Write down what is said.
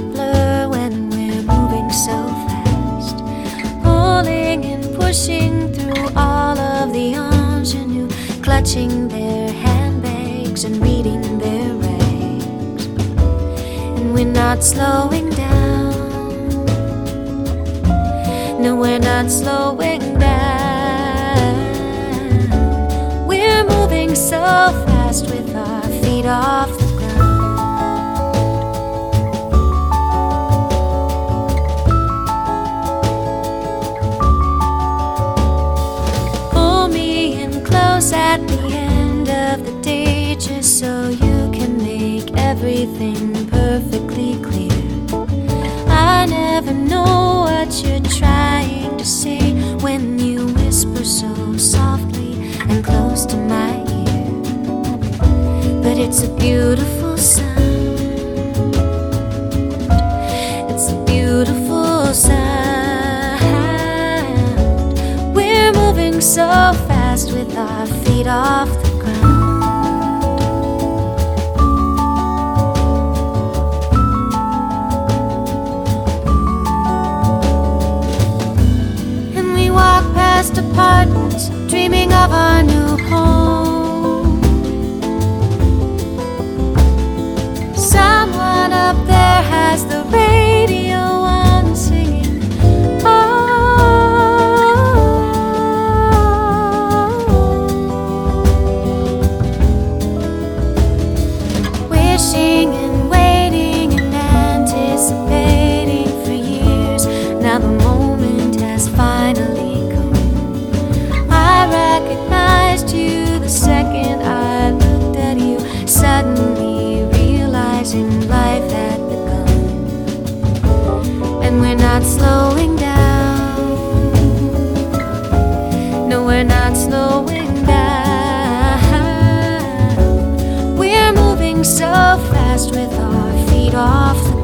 a blur when we're moving so fast. Pulling and pushing through all of the ingenue, clutching their handbags and reading their rags. And we're not slowing down. No, we're not slowing down. We're moving so fast with our feet off so you can make everything perfectly clear. I never know what you're trying to say when you whisper so softly and close to my ear. But it's a beautiful sound. It's a beautiful sound. We're moving so fast with our feet off the ground. Wishing and waiting and anticipating for years. Now the moment has finally come. I recognized you the second I looked at you, suddenly realizing life had begun. And we're not slowing down. No, we're not slowing so fast with our feet off